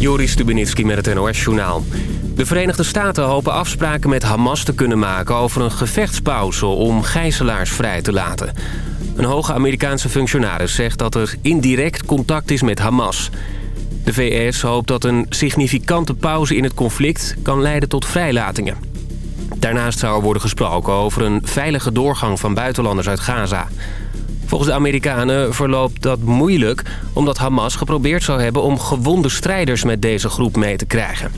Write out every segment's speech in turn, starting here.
Joris Stubenitski met het NOS-journaal. De Verenigde Staten hopen afspraken met Hamas te kunnen maken... over een gevechtspauze om gijzelaars vrij te laten. Een hoge Amerikaanse functionaris zegt dat er indirect contact is met Hamas. De VS hoopt dat een significante pauze in het conflict... kan leiden tot vrijlatingen. Daarnaast zou er worden gesproken over een veilige doorgang van buitenlanders uit Gaza... Volgens de Amerikanen verloopt dat moeilijk... omdat Hamas geprobeerd zou hebben om gewonde strijders met deze groep mee te krijgen.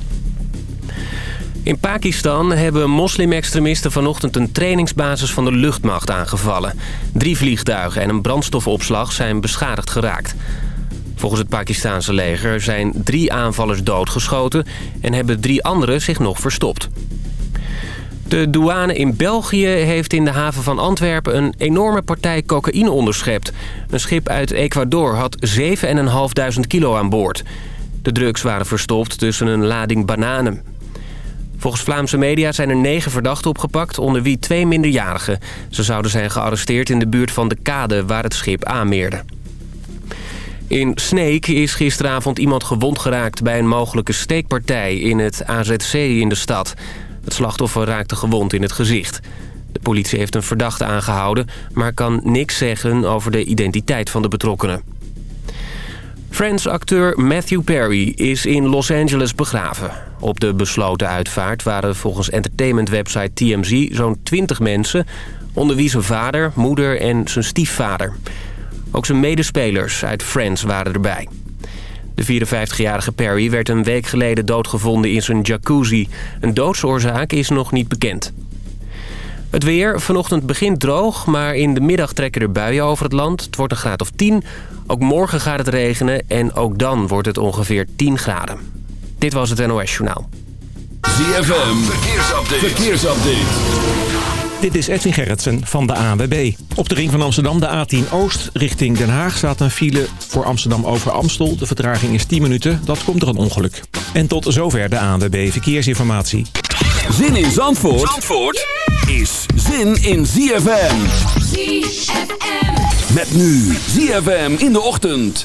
In Pakistan hebben moslimextremisten vanochtend een trainingsbasis van de luchtmacht aangevallen. Drie vliegtuigen en een brandstofopslag zijn beschadigd geraakt. Volgens het Pakistanse leger zijn drie aanvallers doodgeschoten... en hebben drie anderen zich nog verstopt. De douane in België heeft in de haven van Antwerpen een enorme partij cocaïne onderschept. Een schip uit Ecuador had 7.500 kilo aan boord. De drugs waren verstopt tussen een lading bananen. Volgens Vlaamse media zijn er negen verdachten opgepakt, onder wie twee minderjarigen. Ze zouden zijn gearresteerd in de buurt van de kade waar het schip aanmeerde. In Sneek is gisteravond iemand gewond geraakt bij een mogelijke steekpartij in het AZC in de stad. Het slachtoffer raakte gewond in het gezicht. De politie heeft een verdachte aangehouden... maar kan niks zeggen over de identiteit van de betrokkenen. Friends-acteur Matthew Perry is in Los Angeles begraven. Op de besloten uitvaart waren volgens entertainmentwebsite TMZ zo'n 20 mensen... onder wie zijn vader, moeder en zijn stiefvader. Ook zijn medespelers uit Friends waren erbij. De 54-jarige Perry werd een week geleden doodgevonden in zijn jacuzzi. Een doodsoorzaak is nog niet bekend. Het weer. Vanochtend begint droog, maar in de middag trekken er buien over het land. Het wordt een graad of 10. Ook morgen gaat het regenen en ook dan wordt het ongeveer 10 graden. Dit was het NOS Journaal. ZFM. Verkeersupdate. Verkeersupdate. Dit is Edwin Gerritsen van de ANWB. Op de ring van Amsterdam, de A10 Oost, richting Den Haag... staat een file voor Amsterdam over Amstel. De vertraging is 10 minuten, dat komt door een ongeluk. En tot zover de ANWB Verkeersinformatie. Zin in Zandvoort, Zandvoort is zin in ZFM. ZFM. Met nu ZFM in de ochtend.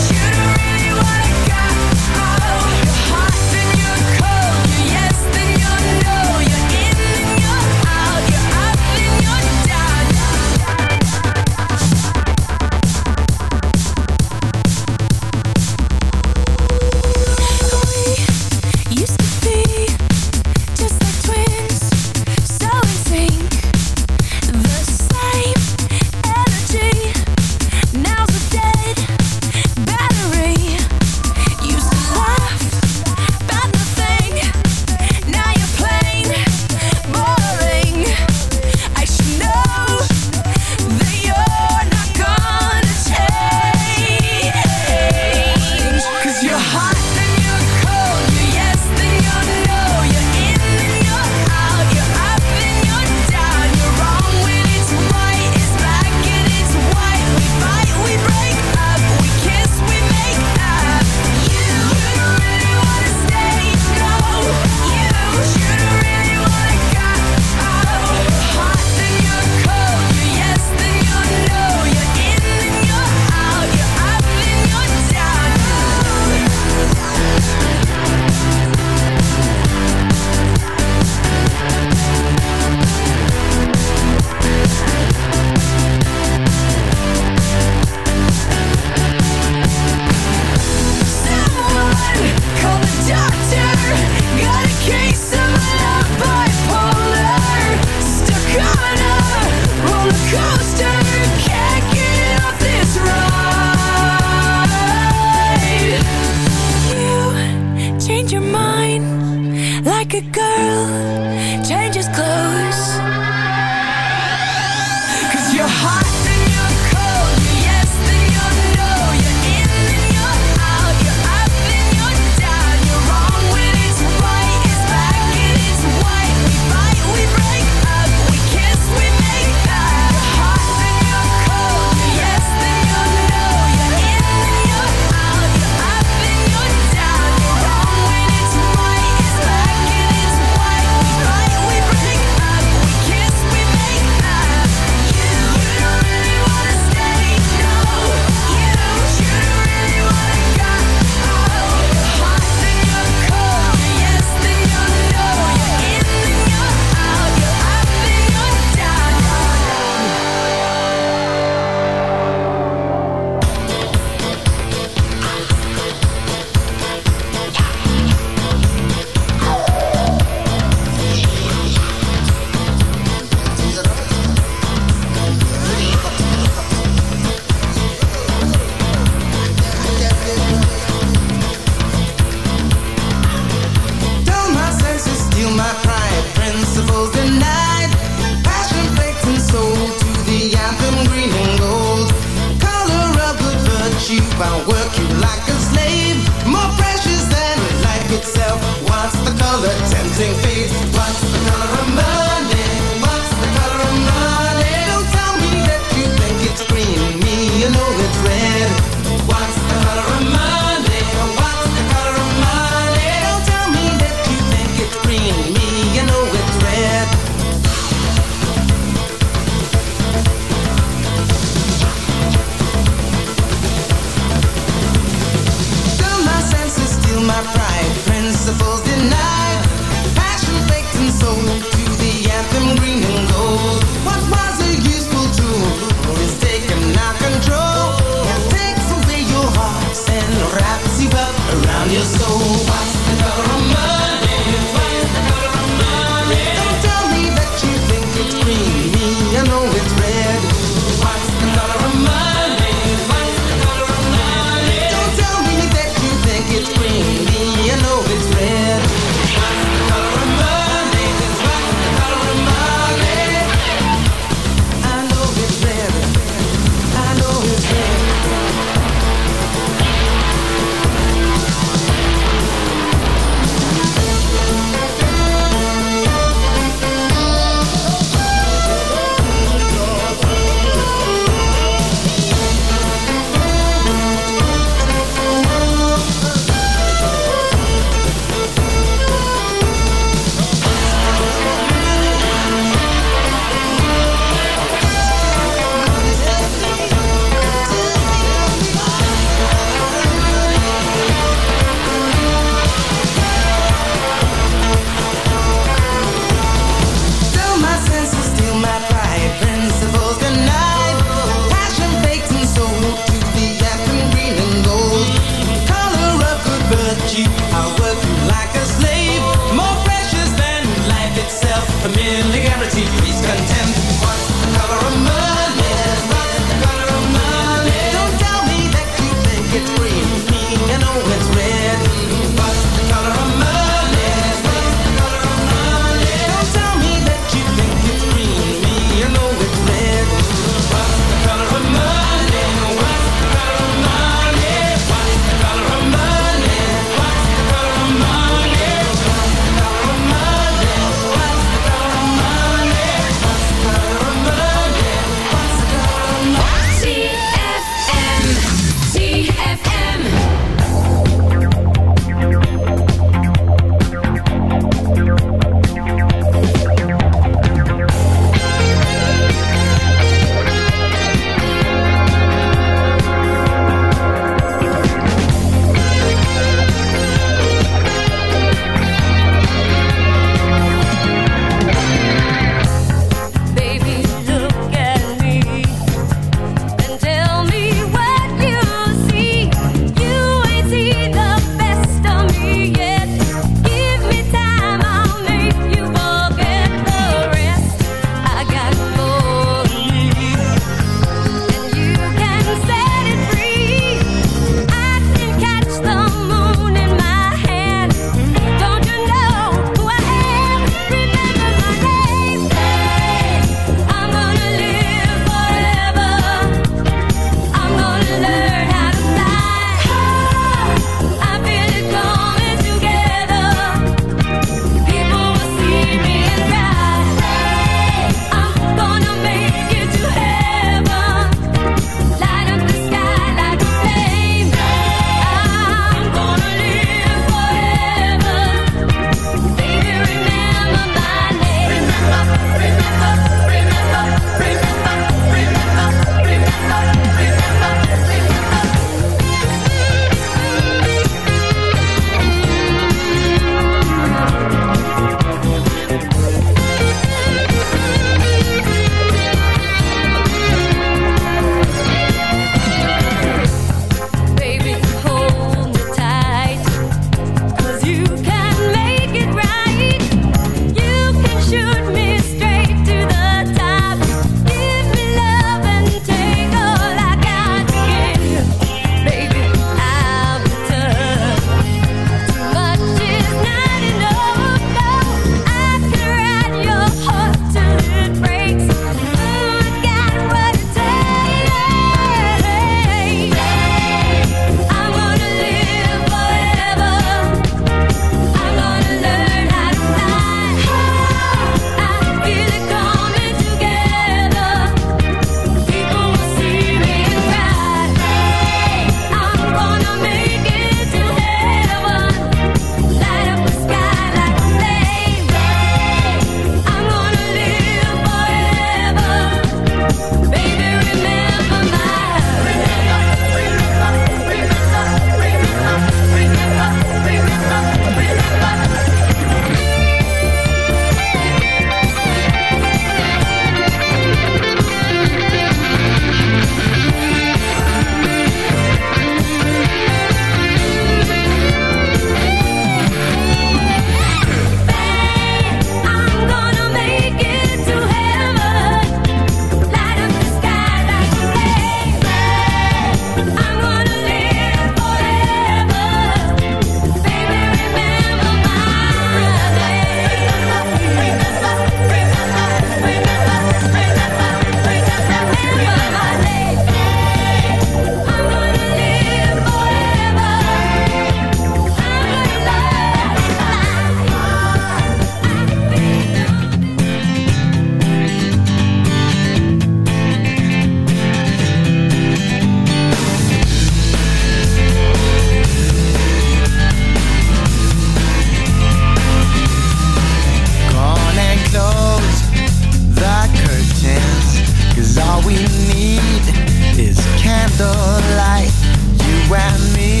And me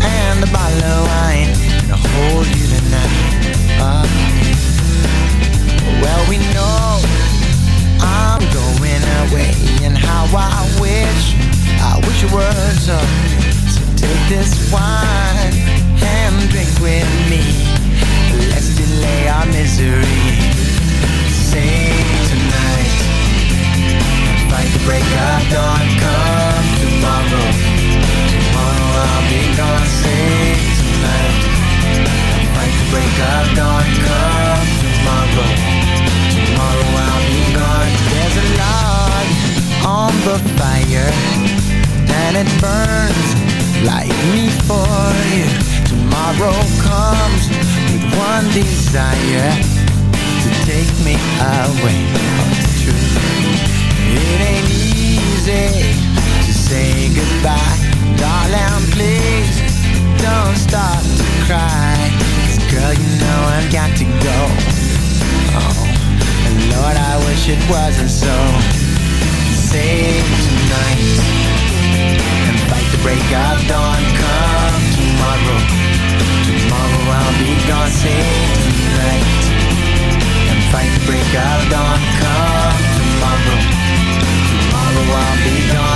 and a bottle of wine I'll hold you tonight. Ah. well, we know I'm going away and how I wish, I wish it were so. So take this wine and drink with me. Let's delay our misery. Say tonight, fight the break of dawn. Come tomorrow I'll be gone. Say tonight, fight the break of dawn. Come tomorrow, tomorrow I'll be gone. There's a log on the fire, and it burns like me for you. Tomorrow comes with one desire to take me away. It ain't easy to say goodbye, darling. Please don't start to cry. girl, you know I've got to go. Oh, Lord, I wish it wasn't so. Save tonight and fight the break of dawn. Come tomorrow, tomorrow I'll be gone. Save tonight and fight the break of dawn. Come tomorrow, tomorrow I'll be gone.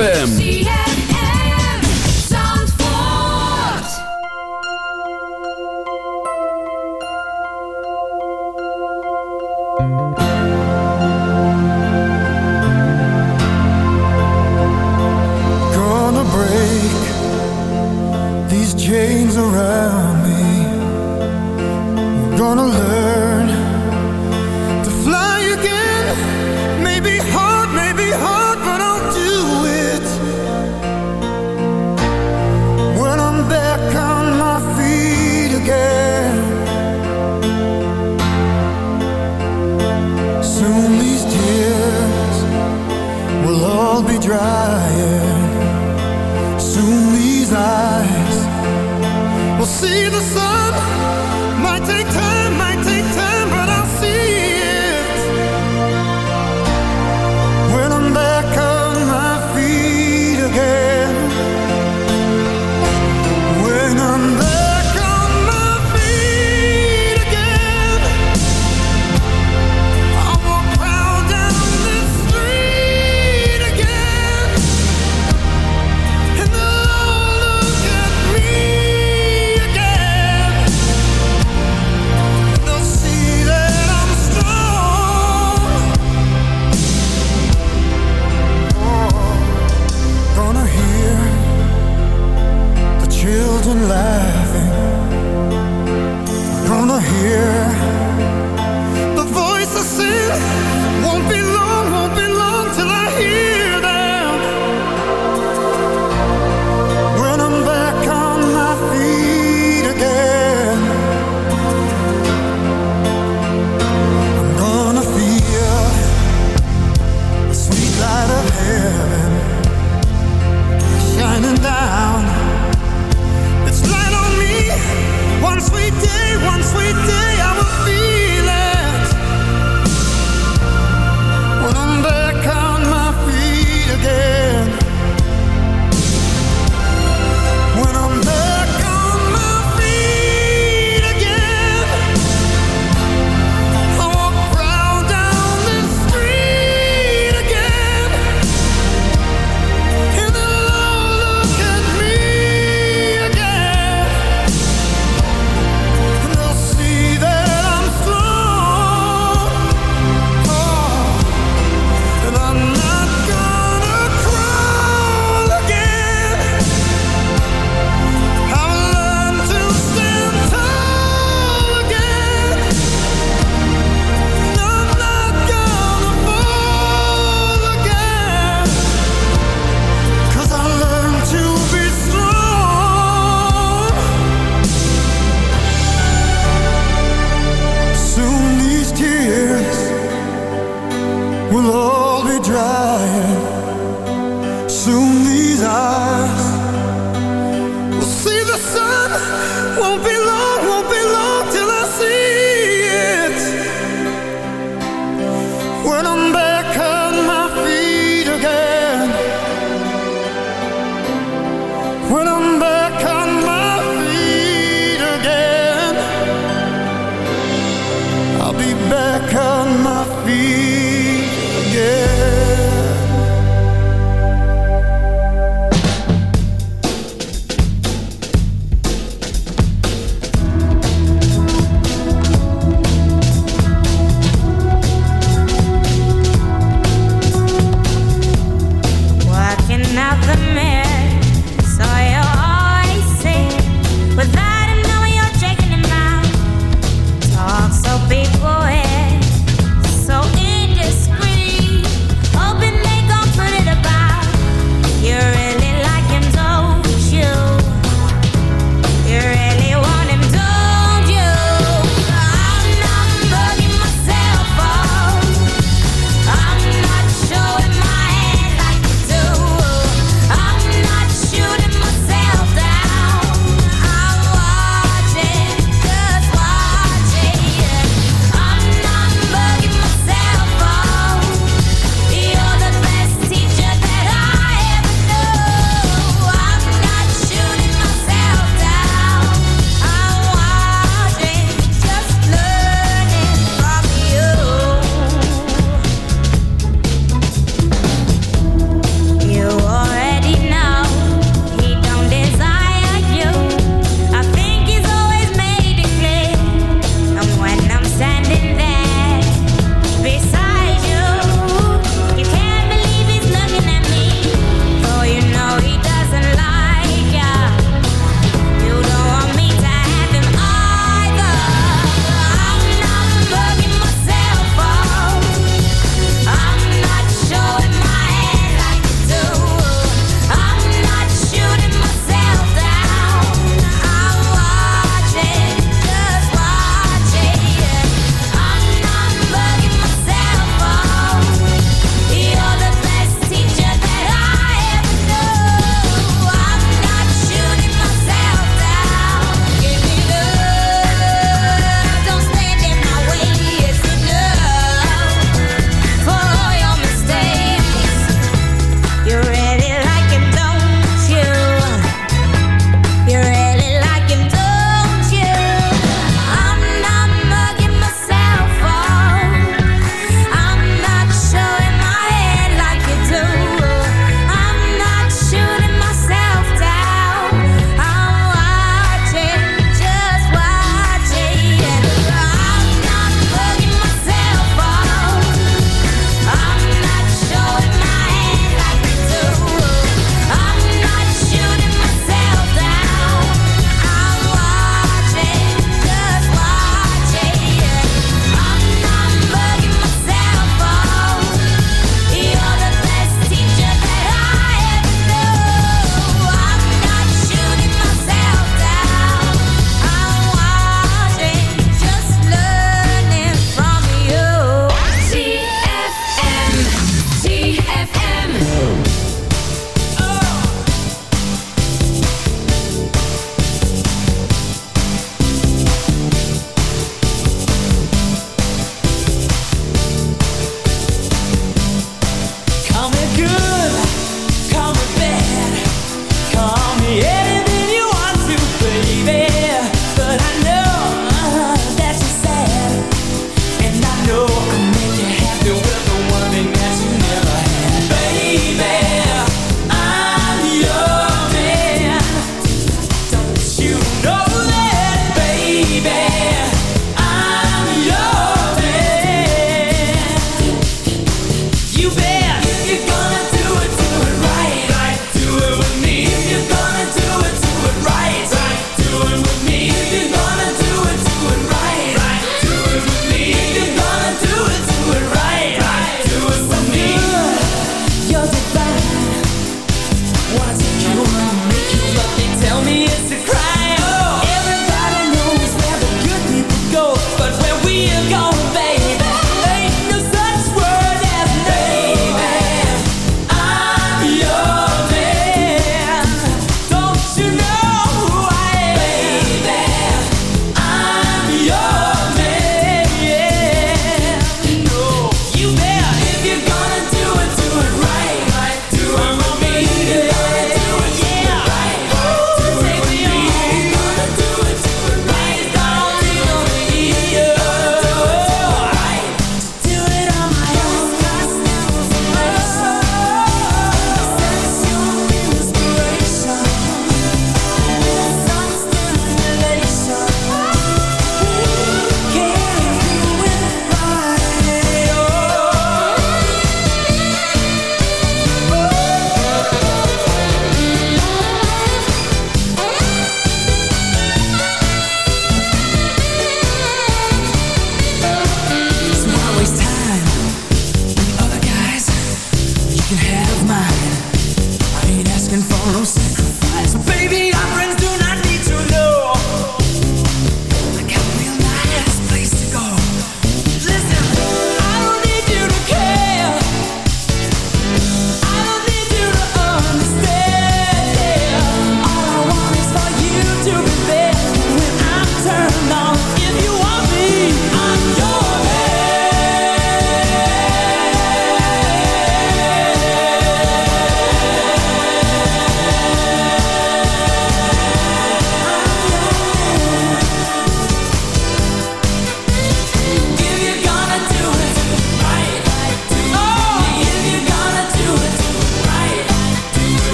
ZFM see the sun.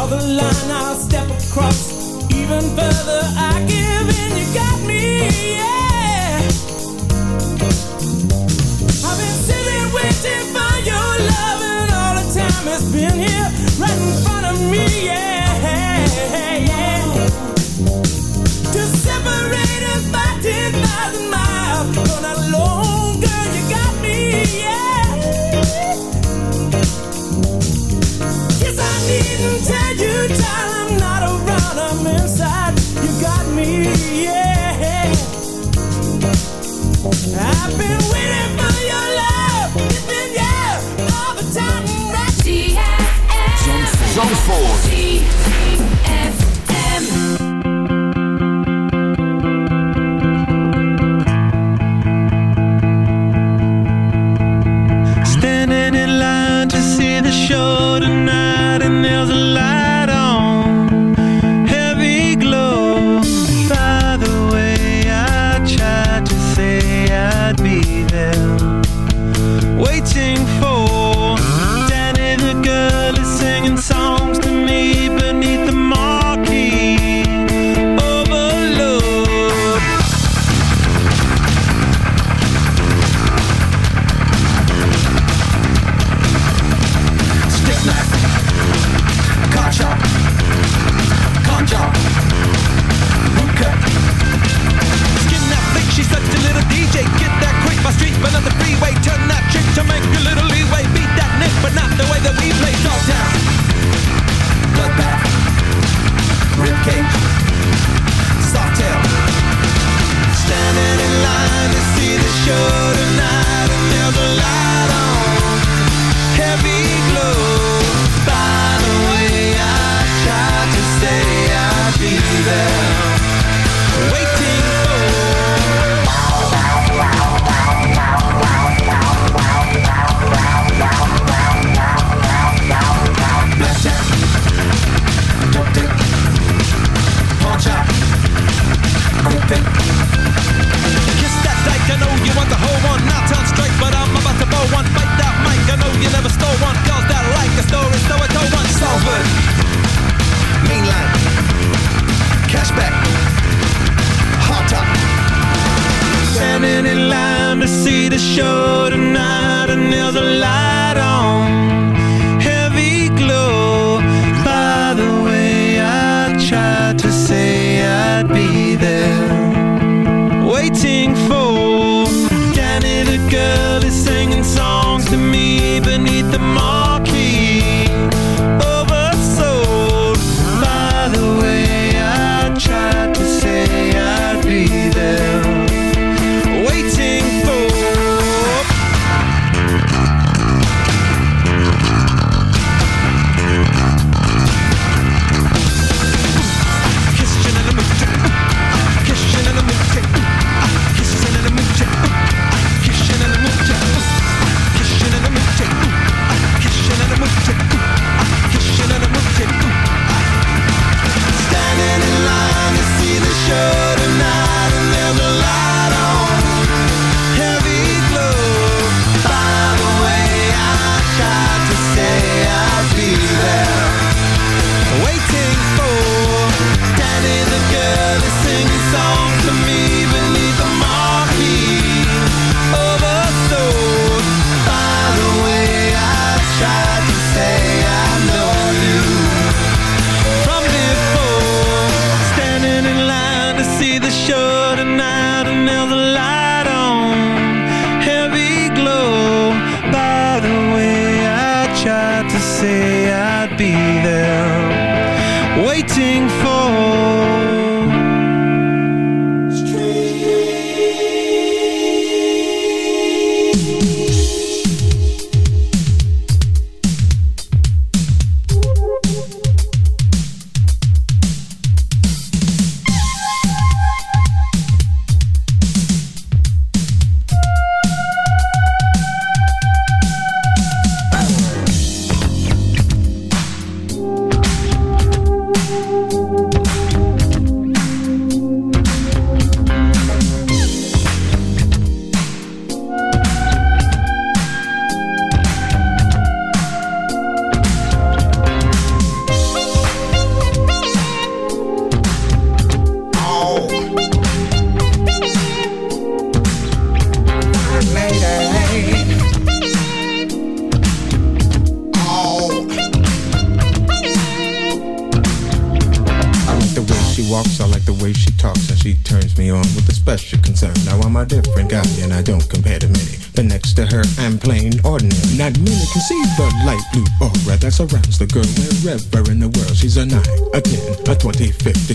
draw the line, I'll step across even further. I give in, you got me, yeah. I've been sitting, waiting for your love, and all the time has been here, right in front of me, yeah. Zandvoort.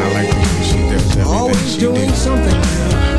I like the way she does everything Always she doing something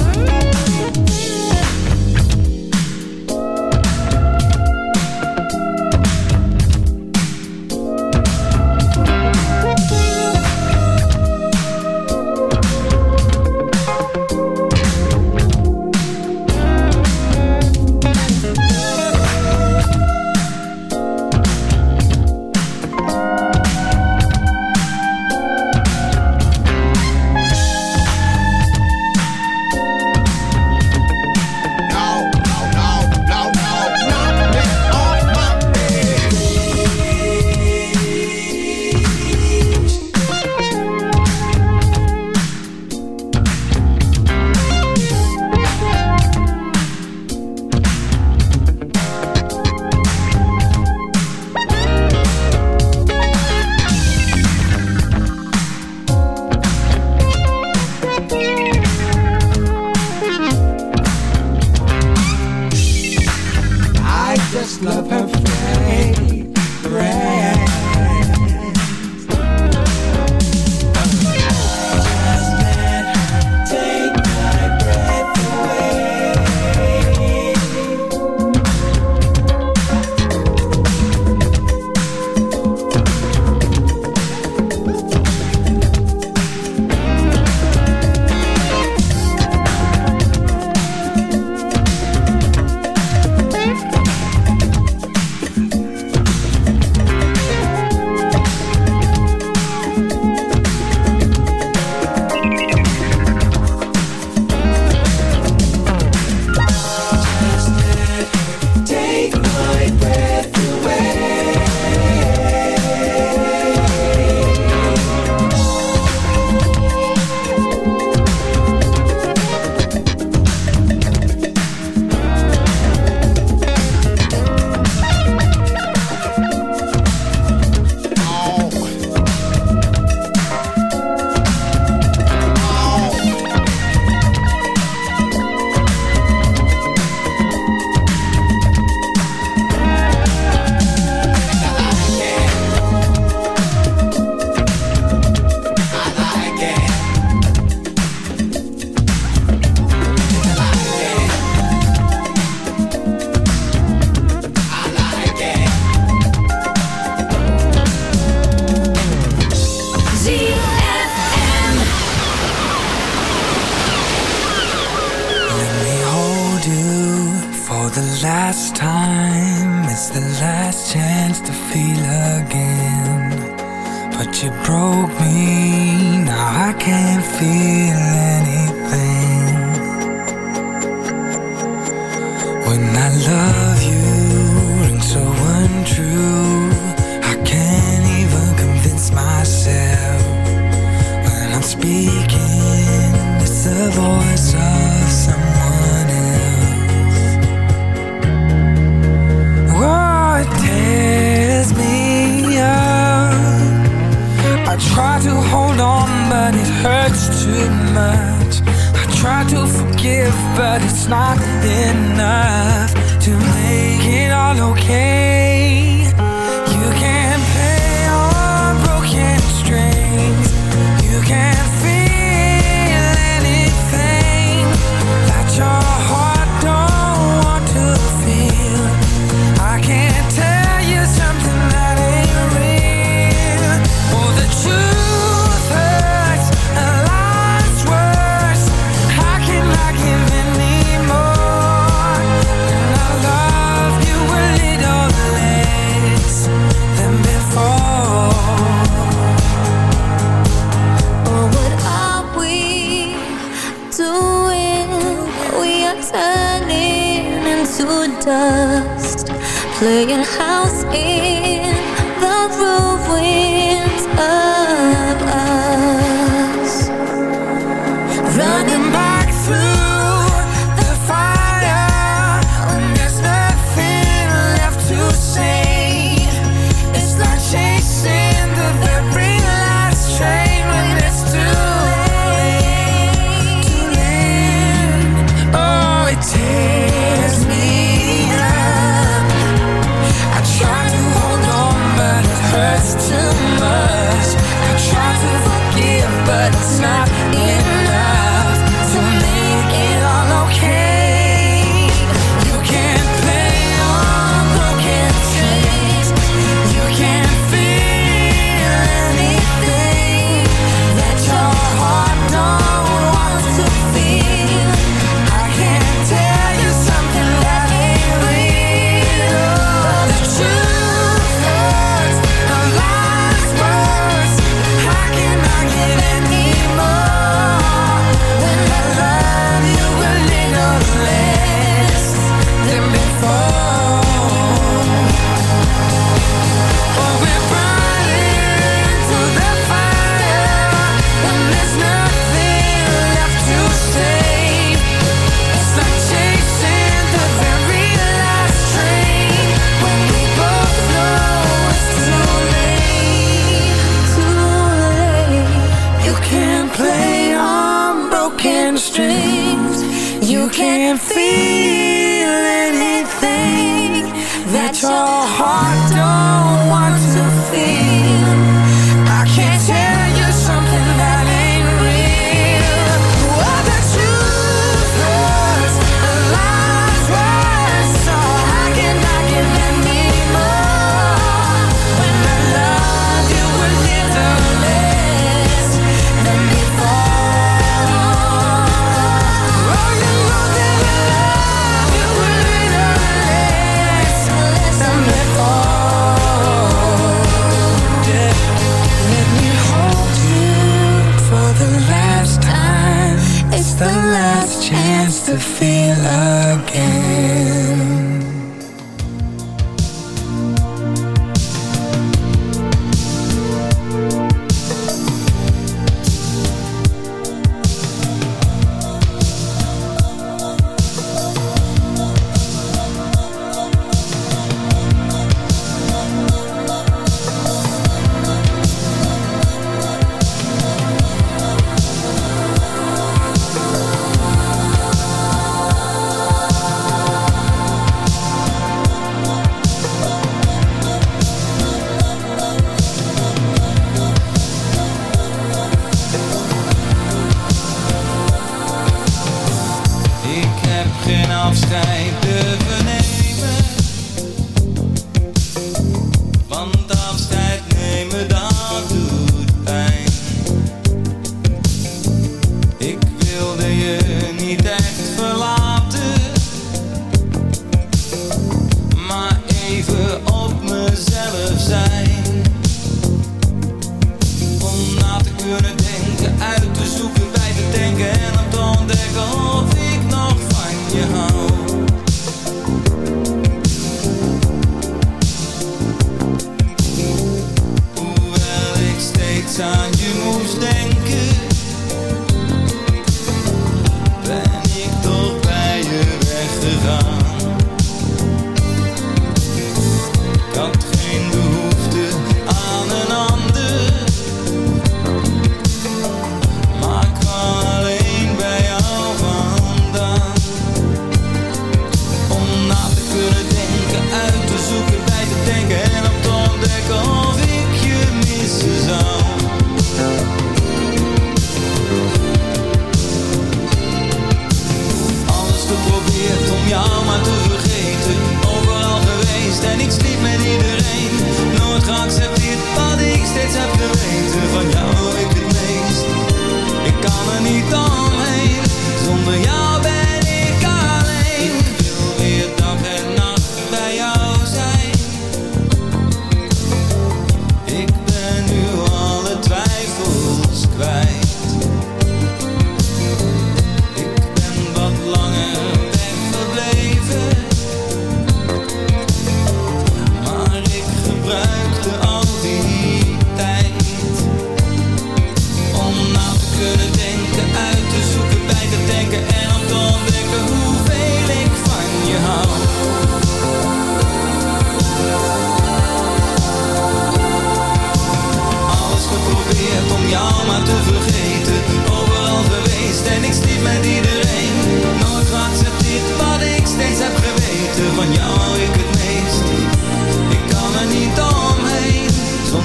turning into dust, playing house in the ruins You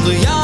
zonder jou